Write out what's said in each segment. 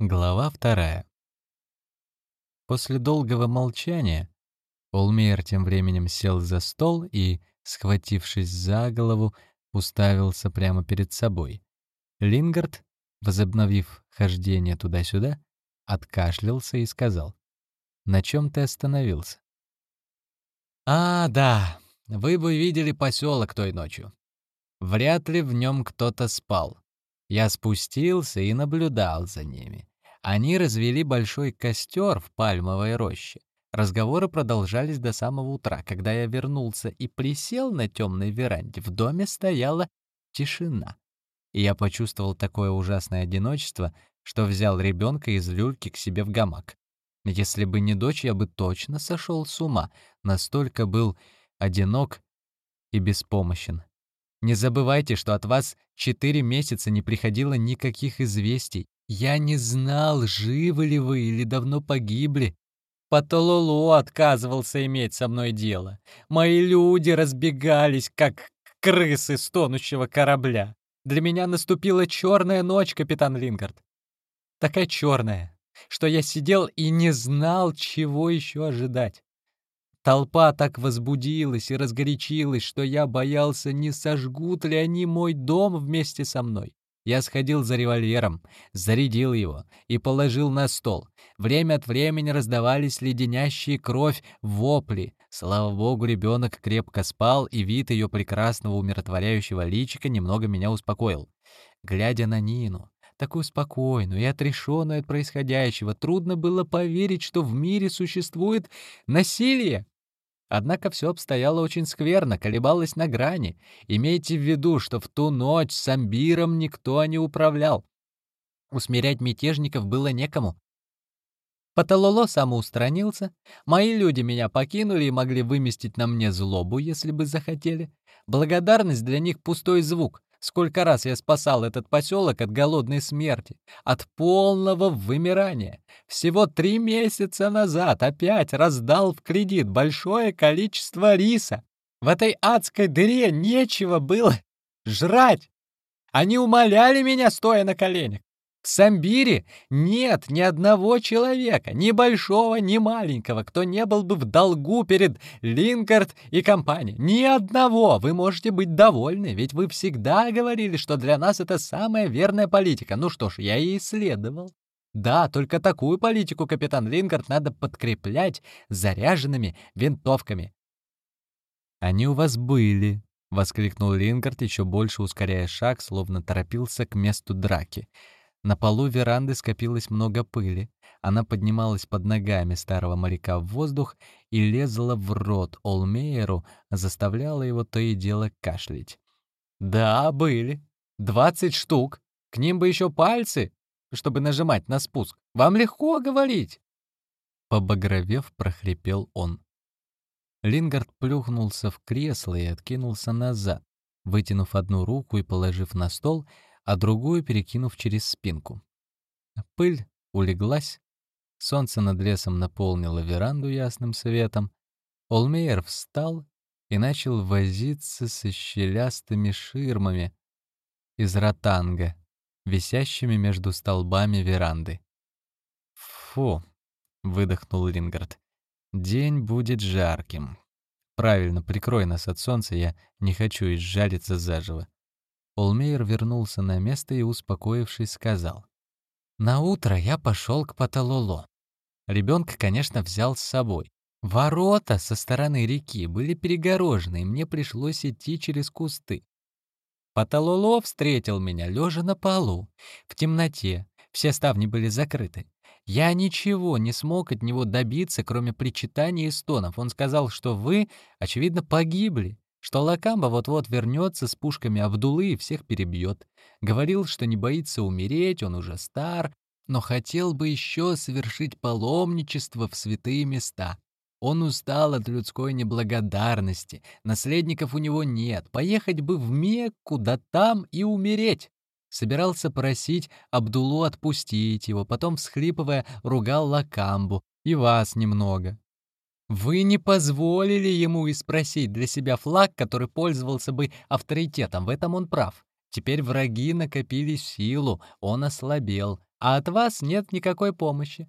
Глава вторая. После долгого молчания Олмейер тем временем сел за стол и, схватившись за голову, уставился прямо перед собой. Лингард, возобновив хождение туда-сюда, откашлялся и сказал, «На чем ты остановился?» «А, да, вы бы видели поселок той ночью. Вряд ли в нем кто-то спал. Я спустился и наблюдал за ними. Они развели большой костер в пальмовой роще. Разговоры продолжались до самого утра. Когда я вернулся и присел на темной веранде, в доме стояла тишина. И я почувствовал такое ужасное одиночество, что взял ребенка из люльки к себе в гамак. Если бы не дочь, я бы точно сошел с ума. Настолько был одинок и беспомощен. Не забывайте, что от вас четыре месяца не приходило никаких известий. Я не знал, живы ли вы или давно погибли. Патололо отказывался иметь со мной дело. Мои люди разбегались, как крысы с тонущего корабля. Для меня наступила черная ночь, капитан Лингард. Такая черная, что я сидел и не знал, чего еще ожидать. Толпа так возбудилась и разгорячилась, что я боялся, не сожгут ли они мой дом вместе со мной. Я сходил за револьвером, зарядил его и положил на стол. Время от времени раздавались леденящие кровь вопли. Слава богу, ребенок крепко спал, и вид ее прекрасного умиротворяющего личика немного меня успокоил. Глядя на Нину, такую спокойную и отрешенную от происходящего, трудно было поверить, что в мире существует насилие. Однако все обстояло очень скверно, колебалось на грани. Имейте в виду, что в ту ночь с Амбиром никто не управлял. Усмирять мятежников было некому. Паталоло самоустранился, мои люди меня покинули и могли выместить на мне злобу, если бы захотели. Благодарность для них — пустой звук. Сколько раз я спасал этот поселок от голодной смерти, от полного вымирания. Всего три месяца назад опять раздал в кредит большое количество риса. В этой адской дыре нечего было жрать. Они умоляли меня, стоя на коленях. В Самбире нет ни одного человека, ни большого, ни маленького, кто не был бы в долгу перед Линкард и компанией. Ни одного! Вы можете быть довольны, ведь вы всегда говорили, что для нас это самая верная политика. Ну что ж, я и исследовал. Да, только такую политику, капитан Лингард, надо подкреплять заряженными винтовками. «Они у вас были», — воскликнул Лингард, еще больше ускоряя шаг, словно торопился к месту драки. На полу веранды скопилось много пыли. Она поднималась под ногами старого моряка в воздух и лезла в рот Олмейеру, заставляла его то и дело кашлять. «Да, были. Двадцать штук. К ним бы еще пальцы, чтобы нажимать на спуск. Вам легко говорить!» Побагровев, прохрипел он. Лингард плюхнулся в кресло и откинулся назад, вытянув одну руку и положив на стол — а другую перекинув через спинку. Пыль улеглась, солнце над лесом наполнило веранду ясным светом. Олмейер встал и начал возиться со щелястыми ширмами из ротанга, висящими между столбами веранды. «Фу!» — выдохнул Лингард. «День будет жарким. Правильно, прикрой нас от солнца, я не хочу изжариться заживо. Олмейер вернулся на место и, успокоившись, сказал. «На утро я пошел к Паталоло. Ребенка, конечно, взял с собой. Ворота со стороны реки были перегорожены, и мне пришлось идти через кусты. Паталоло встретил меня, лежа на полу, в темноте, все ставни были закрыты. Я ничего не смог от него добиться, кроме причитаний и стонов. Он сказал, что вы, очевидно, погибли, что Лакамба вот-вот вернется с пушками Абдулы и всех перебьет. Говорил, что не боится умереть, он уже стар, но хотел бы еще совершить паломничество в святые места. Он устал от людской неблагодарности, наследников у него нет, поехать бы в Мекку, да там и умереть. Собирался просить Абдулу отпустить его, потом, всхлипывая, ругал Лакамбу, и вас немного. Вы не позволили ему испросить для себя флаг, который пользовался бы авторитетом, в этом он прав. Теперь враги накопили силу, он ослабел. а от вас нет никакой помощи.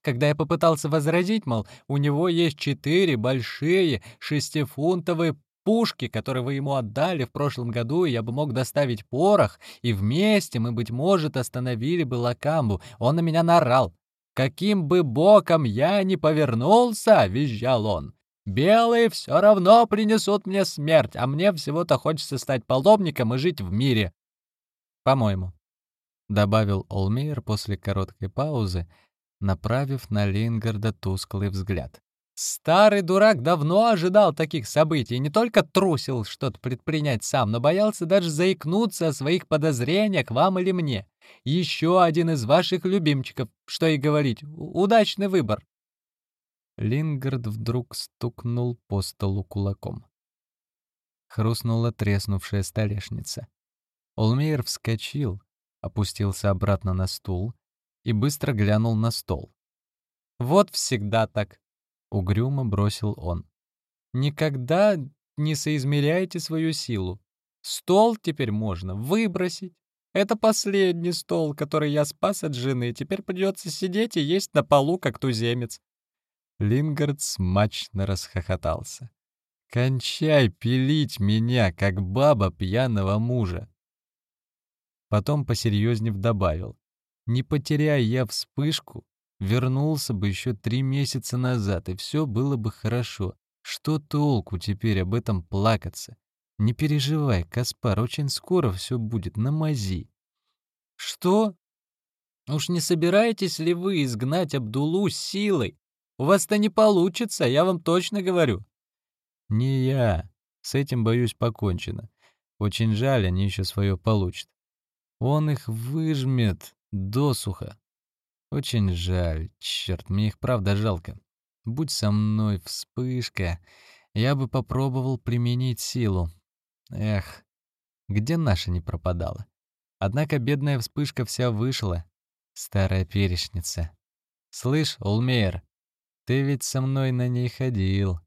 Когда я попытался возразить, мол, у него есть четыре большие шестифунтовые пушки, которые вы ему отдали в прошлом году, и я бы мог доставить порох, и вместе мы, быть может, остановили бы Лакамбу. Он на меня наорал. «Каким бы боком я ни повернулся!» — визжал он. «Белые все равно принесут мне смерть, а мне всего-то хочется стать паломником и жить в мире». «По-моему», — добавил Олмейер после короткой паузы, направив на Лингарда тусклый взгляд. Старый дурак давно ожидал таких событий не только трусил что-то предпринять сам, но боялся даже заикнуться о своих подозрениях вам или мне. Еще один из ваших любимчиков, что и говорить, удачный выбор. Лингард вдруг стукнул по столу кулаком. Хрустнула треснувшая столешница. Олмейер вскочил, опустился обратно на стул и быстро глянул на стол. «Вот всегда так», — угрюмо бросил он. «Никогда не соизмеряйте свою силу. Стол теперь можно выбросить. Это последний стол, который я спас от жены. Теперь придется сидеть и есть на полу, как туземец». Лингард смачно расхохотался. «Кончай пилить меня, как баба пьяного мужа!» Потом посерьезнее добавил. Не потеряя я вспышку, вернулся бы еще три месяца назад, и все было бы хорошо. Что толку теперь об этом плакаться? Не переживай, Каспар, очень скоро все будет на мази. Что? Уж не собираетесь ли вы изгнать Абдулу силой? У вас-то не получится, я вам точно говорю. Не я. С этим, боюсь, покончено. Очень жаль, они еще свое получат. Он их выжмет, Досуха. Очень жаль. Черт, мне их правда жалко. Будь со мной вспышка, я бы попробовал применить силу. Эх, где наша не пропадала? Однако бедная вспышка вся вышла. Старая перешница. Слышь, Улмейер, ты ведь со мной на ней ходил.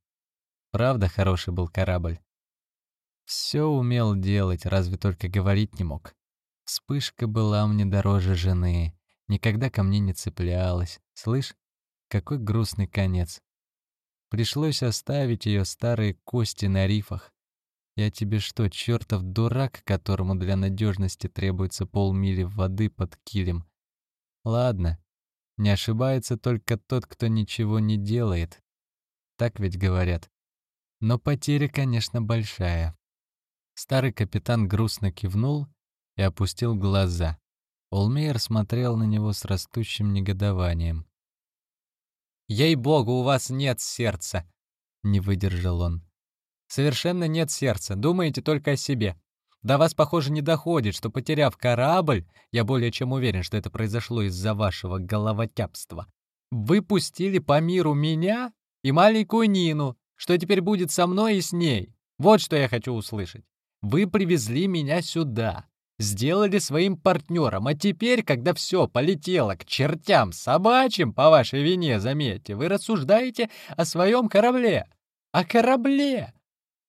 Правда, хороший был корабль. Все умел делать, разве только говорить не мог. Вспышка была мне дороже жены, никогда ко мне не цеплялась. Слышь, какой грустный конец. Пришлось оставить ее старые кости на рифах. Я тебе что, чертов дурак, которому для надежности требуется полмили воды под килем? Ладно, не ошибается только тот, кто ничего не делает. Так ведь говорят. Но потеря, конечно, большая. Старый капитан грустно кивнул и опустил глаза. Олмейер смотрел на него с растущим негодованием. «Ей-богу, у вас нет сердца!» — не выдержал он. «Совершенно нет сердца, думаете только о себе. До вас, похоже, не доходит, что, потеряв корабль, я более чем уверен, что это произошло из-за вашего головотяпства, вы пустили по миру меня и маленькую Нину, что теперь будет со мной и с ней. Вот что я хочу услышать. Вы привезли меня сюда, сделали своим партнером, а теперь, когда все полетело к чертям собачьим, по вашей вине, заметьте, вы рассуждаете о своем корабле. О корабле!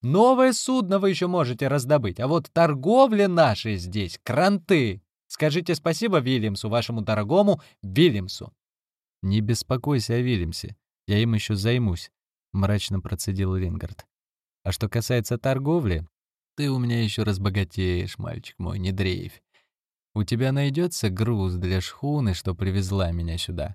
Новое судно вы еще можете раздобыть, а вот торговля нашей здесь — кранты. Скажите спасибо Вильямсу, вашему дорогому Вильямсу. «Не беспокойся о Вильямсе, я им еще займусь», — мрачно процедил Лингард. «А что касается торговли, ты у меня еще разбогатеешь, мальчик мой, не дрейфь. У тебя найдется груз для шхуны, что привезла меня сюда.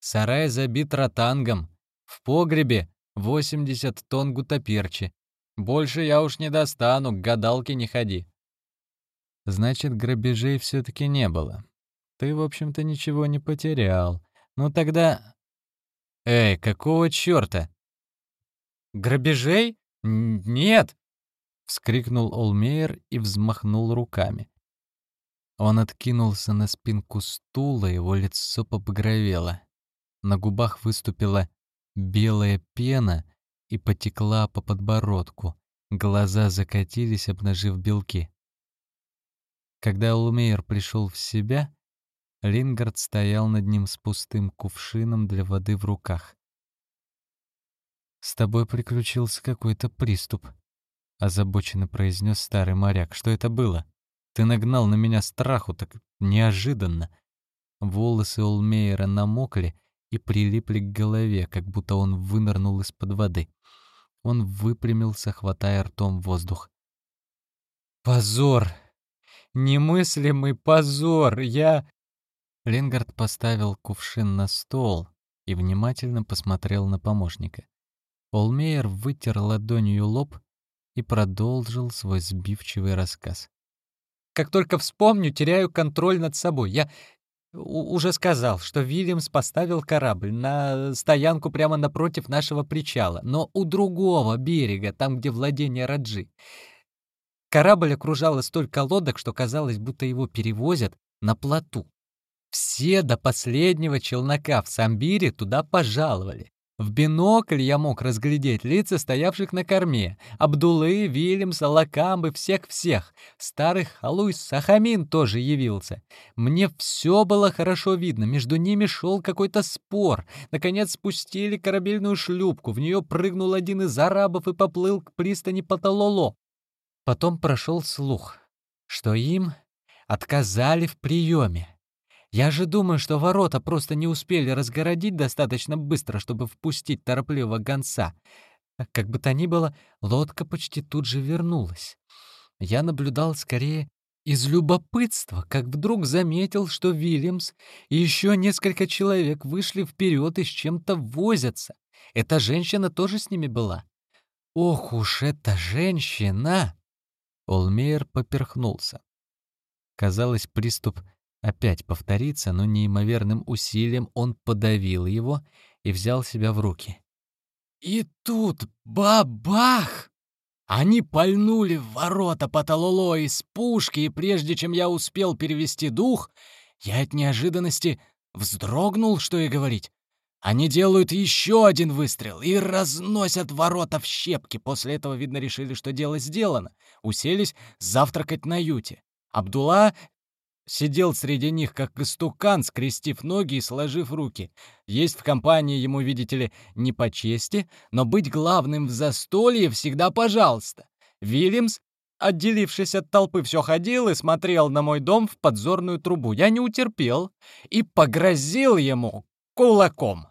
Сарай забит ротангом. В погребе 80 тонн гутаперчи. Больше я уж не достану, к гадалке не ходи. Значит, грабежей все таки не было. Ты, в общем-то, ничего не потерял. Ну тогда... Эй, какого чёрта? Грабежей? Нет, вскрикнул Олмейер и взмахнул руками. Он откинулся на спинку стула, его лицо побагровело. На губах выступила белая пена и потекла по подбородку. Глаза закатились, обнажив белки. Когда Олмейер пришел в себя, Лингард стоял над ним с пустым кувшином для воды в руках. «С тобой приключился какой-то приступ», озабоченно произнес старый моряк. Что это было? Ты нагнал на меня страху так неожиданно. Волосы Олмейера намокли и прилипли к голове, как будто он вынырнул из-под воды. Он выпрямился, хватая ртом воздух. «Позор! Немыслимый позор! Я...» Ленгард поставил кувшин на стол и внимательно посмотрел на помощника. Олмейер вытер ладонью лоб и продолжил свой сбивчивый рассказ. «Как только вспомню, теряю контроль над собой. Я уже сказал, что Вильямс поставил корабль на стоянку прямо напротив нашего причала, но у другого берега, там, где владение Раджи. Корабль окружало столько лодок, что казалось, будто его перевозят на плоту. Все до последнего челнока в Самбире туда пожаловали. В бинокль я мог разглядеть лица стоявших на корме. Абдулы, Вильямса, Лакамбы, всех-всех. Старый Халуй Сахамин тоже явился. Мне все было хорошо видно. Между ними шел какой-то спор. Наконец спустили корабельную шлюпку. В нее прыгнул один из арабов и поплыл к пристани Паталоло. Потом прошел слух, что им отказали в приеме. Я же думаю, что ворота просто не успели разгородить достаточно быстро, чтобы впустить торопливого гонца. Как бы то ни было, лодка почти тут же вернулась. Я наблюдал скорее из любопытства, как вдруг заметил, что Вильямс и еще несколько человек вышли вперед и с чем-то возятся. Эта женщина тоже с ними была. Ох уж эта женщина! Олмейер поперхнулся. Казалось, приступ опять повторится, но неимоверным усилием он подавил его и взял себя в руки. И тут бабах! Они пальнули в ворота Паталоло из пушки, и прежде чем я успел перевести дух, я от неожиданности вздрогнул, что и говорить. Они делают еще один выстрел и разносят ворота в щепки. После этого, видно, решили, что дело сделано. Уселись завтракать на юте. Абдулла Сидел среди них, как истукан, скрестив ноги и сложив руки. Есть в компании ему, видите ли, не по чести, но быть главным в застолье всегда пожалуйста. Вильямс, отделившись от толпы, все ходил и смотрел на мой дом в подзорную трубу. Я не утерпел и погрозил ему кулаком.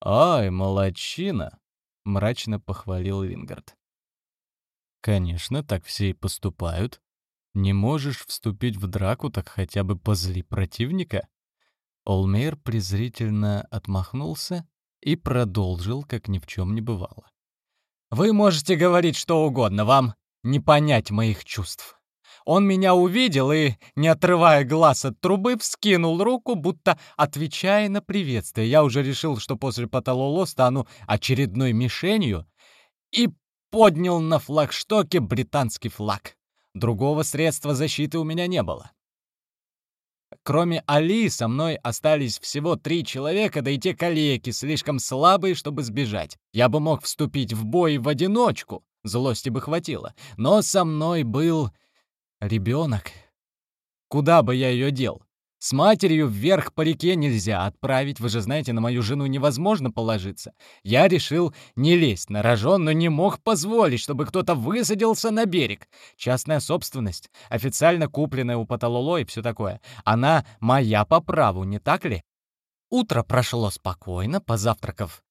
«Ай, молодчина!» — мрачно похвалил Вингард. «Конечно, так все и поступают», не можешь вступить в драку, так хотя бы позли противника?» Олмейр презрительно отмахнулся и продолжил, как ни в чем не бывало. «Вы можете говорить что угодно, вам не понять моих чувств. Он меня увидел и, не отрывая глаз от трубы, вскинул руку, будто отвечая на приветствие. Я уже решил, что после Паталоло стану очередной мишенью, и поднял на флагштоке британский флаг. Другого средства защиты у меня не было. Кроме Али, со мной остались всего три человека, да и те калеки, слишком слабые, чтобы сбежать. Я бы мог вступить в бой в одиночку, злости бы хватило. Но со мной был ребенок. Куда бы я ее дел? С матерью вверх по реке нельзя отправить, вы же знаете, на мою жену невозможно положиться. Я решил не лезть на рожон, но не мог позволить, чтобы кто-то высадился на берег. Частная собственность, официально купленная у Паталоло и все такое. Она моя по праву, не так ли? Утро прошло спокойно, позавтракав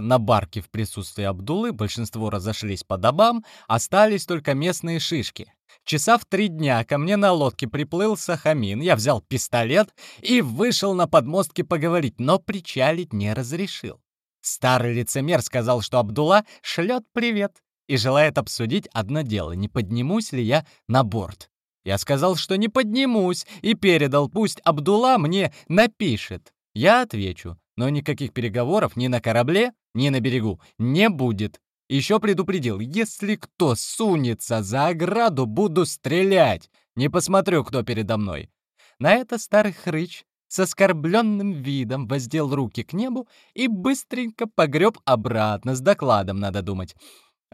на барке в присутствии Абдулы большинство разошлись по домам, остались только местные шишки. Часа в три дня ко мне на лодке приплыл Сахамин, я взял пистолет и вышел на подмостки поговорить, но причалить не разрешил. Старый лицемер сказал, что Абдула шлет привет и желает обсудить одно дело, не поднимусь ли я на борт. Я сказал, что не поднимусь, и передал, пусть Абдула мне напишет. Я отвечу, но никаких переговоров ни на корабле, ни на берегу не будет. Еще предупредил, если кто сунется за ограду, буду стрелять. Не посмотрю, кто передо мной. На это старый хрыч с оскорбленным видом воздел руки к небу и быстренько погреб обратно, с докладом, надо думать.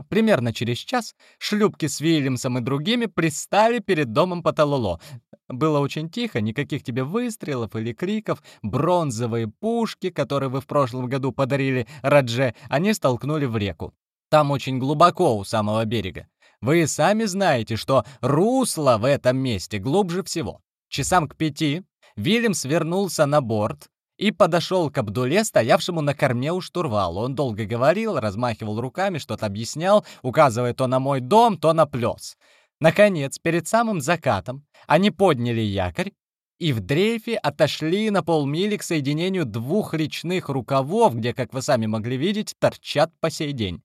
Примерно через час шлюпки с Вильямсом и другими пристали перед домом Паталоло. Было очень тихо, никаких тебе выстрелов или криков. Бронзовые пушки, которые вы в прошлом году подарили Радже, они столкнули в реку. Там очень глубоко у самого берега. Вы сами знаете, что русло в этом месте глубже всего. Часам к пяти Вильямс вернулся на борт и подошел к Абдуле, стоявшему на корме у штурвала. Он долго говорил, размахивал руками, что-то объяснял, указывая то на мой дом, то на плес. Наконец, перед самым закатом, они подняли якорь и в дрейфе отошли на полмили к соединению двух речных рукавов, где, как вы сами могли видеть, торчат по сей день.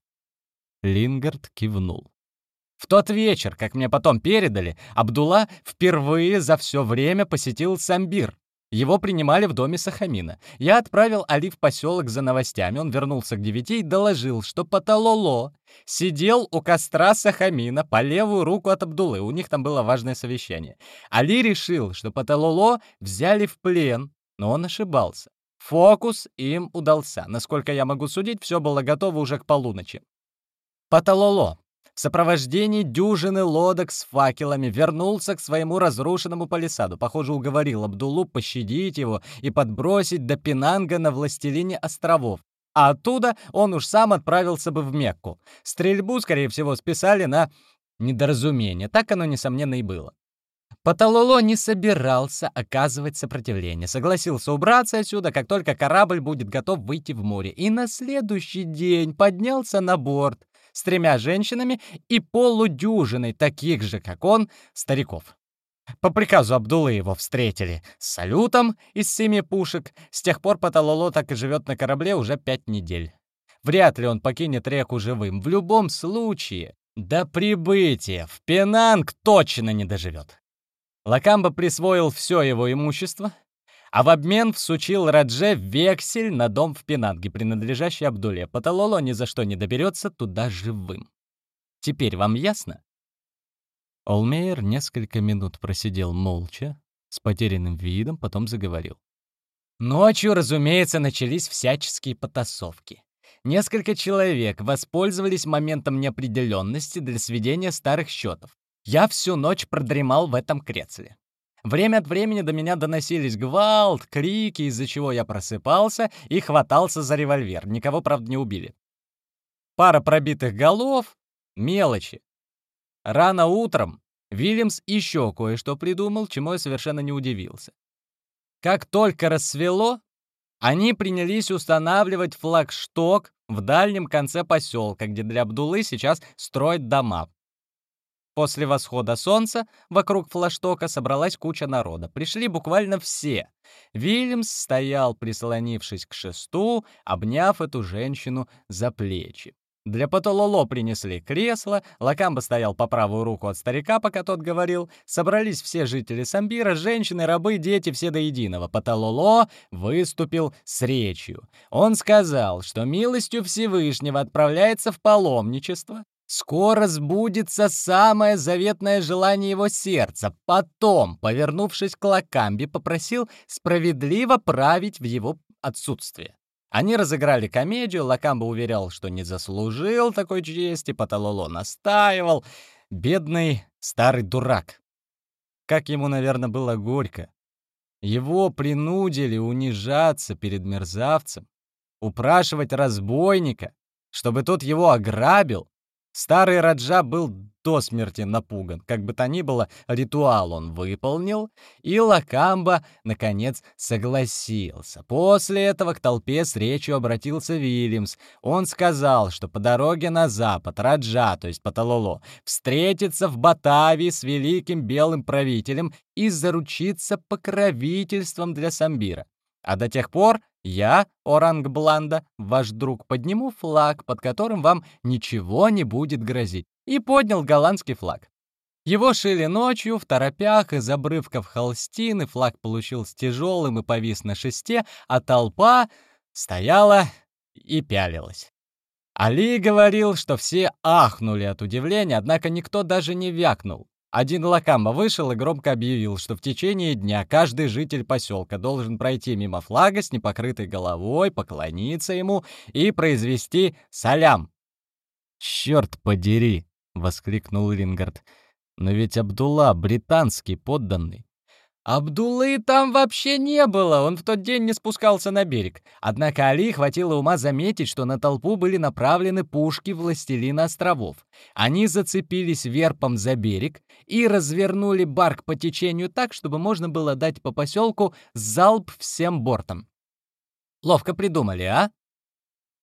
Лингард кивнул. В тот вечер, как мне потом передали, Абдулла впервые за все время посетил Самбир. Его принимали в доме Сахамина. Я отправил Али в поселок за новостями. Он вернулся к девяти и доложил, что Паталоло сидел у костра Сахамина по левую руку от Абдулы. У них там было важное совещание. Али решил, что Паталоло взяли в плен, но он ошибался. Фокус им удался. Насколько я могу судить, все было готово уже к полуночи. Паталоло в сопровождении дюжины лодок с факелами вернулся к своему разрушенному палисаду. Похоже, уговорил Абдулу пощадить его и подбросить до Пенанга на властелине островов. А оттуда он уж сам отправился бы в Мекку. Стрельбу, скорее всего, списали на недоразумение. Так оно, несомненно, и было. Паталоло не собирался оказывать сопротивление. Согласился убраться отсюда, как только корабль будет готов выйти в море. И на следующий день поднялся на борт с тремя женщинами и полудюжиной таких же, как он, стариков. По приказу Абдулы его встретили с салютом из семи пушек. С тех пор Паталоло так и живет на корабле уже пять недель. Вряд ли он покинет реку живым. В любом случае, до прибытия в Пенанг точно не доживет. Лакамба присвоил все его имущество, а в обмен всучил Радже вексель на дом в Пенанге, принадлежащий Абдуле. Паталоло ни за что не доберется туда живым. Теперь вам ясно? Олмейер несколько минут просидел молча, с потерянным видом, потом заговорил. Ночью, разумеется, начались всяческие потасовки. Несколько человек воспользовались моментом неопределенности для сведения старых счетов. Я всю ночь продремал в этом кресле. Время от времени до меня доносились гвалт, крики, из-за чего я просыпался и хватался за револьвер. Никого, правда, не убили. Пара пробитых голов — мелочи. Рано утром Вильямс еще кое-что придумал, чему я совершенно не удивился. Как только рассвело, они принялись устанавливать флагшток в дальнем конце поселка, где для Абдулы сейчас строят дома. После восхода солнца вокруг флаштока собралась куча народа. Пришли буквально все. Вильямс стоял, прислонившись к шесту, обняв эту женщину за плечи. Для Патололо принесли кресло, Лакамба стоял по правую руку от старика, пока тот говорил. Собрались все жители Самбира, женщины, рабы, дети, все до единого. Патололо выступил с речью. Он сказал, что милостью Всевышнего отправляется в паломничество, Скоро сбудется самое заветное желание его сердца. Потом, повернувшись к Лакамбе, попросил справедливо править в его отсутствие. Они разыграли комедию, Лакамба уверял, что не заслужил такой чести, Паталоло настаивал. Бедный старый дурак. Как ему, наверное, было горько. Его принудили унижаться перед мерзавцем, упрашивать разбойника, чтобы тот его ограбил, Старый Раджа был до смерти напуган. Как бы то ни было, ритуал он выполнил, и Лакамба, наконец, согласился. После этого к толпе с речью обратился Вильямс. Он сказал, что по дороге на запад Раджа, то есть Паталоло, встретится в Батавии с великим белым правителем и заручится покровительством для Самбира. А до тех пор я, Оранг Бланда, ваш друг, подниму флаг, под которым вам ничего не будет грозить. И поднял голландский флаг. Его шили ночью, в торопях, из обрывков холстины, флаг получился тяжелым и повис на шесте, а толпа стояла и пялилась. Али говорил, что все ахнули от удивления, однако никто даже не вякнул. Один Лакамба вышел и громко объявил, что в течение дня каждый житель поселка должен пройти мимо флага с непокрытой головой, поклониться ему и произвести салям. «Черт подери!» — воскликнул Лингард. «Но ведь Абдулла — британский подданный. Абдулы там вообще не было, он в тот день не спускался на берег. Однако Али хватило ума заметить, что на толпу были направлены пушки Властелина островов. Они зацепились верпом за берег и развернули барк по течению так, чтобы можно было дать по поселку залп всем бортом. Ловко придумали, а?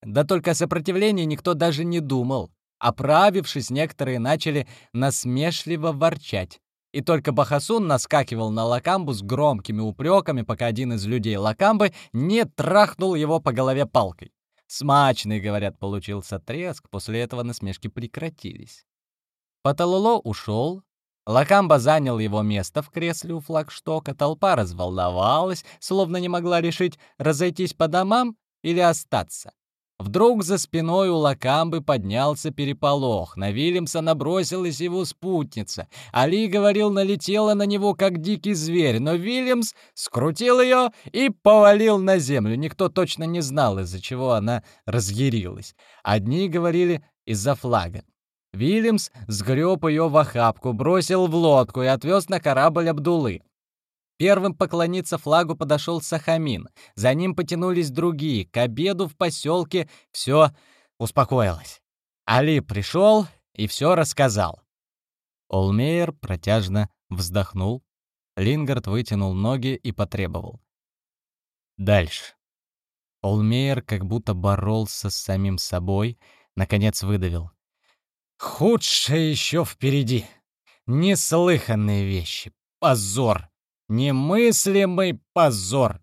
Да только о никто даже не думал. Оправившись, некоторые начали насмешливо ворчать. И только Бахасун наскакивал на Лакамбу с громкими упреками, пока один из людей Лакамбы не трахнул его по голове палкой. Смачный, говорят, получился треск, после этого насмешки прекратились. Паталоло ушел, Лакамба занял его место в кресле у флагштока, толпа разволновалась, словно не могла решить, разойтись по домам или остаться. Вдруг за спиной у Лакамбы поднялся переполох. На Вильямса набросилась его спутница. Али, говорил, налетела на него, как дикий зверь, но Вильямс скрутил ее и повалил на землю. Никто точно не знал, из-за чего она разъярилась. Одни говорили из-за флага. Вильямс сгреб ее в охапку, бросил в лодку и отвез на корабль Абдулы. Первым поклониться флагу подошел Сахамин. За ним потянулись другие. К обеду в поселке все успокоилось. Али пришел и все рассказал. Олмейер протяжно вздохнул. Лингард вытянул ноги и потребовал. Дальше. Олмейер как будто боролся с самим собой, наконец выдавил. «Худшее еще впереди. Неслыханные вещи. Позор. Немыслимый позор.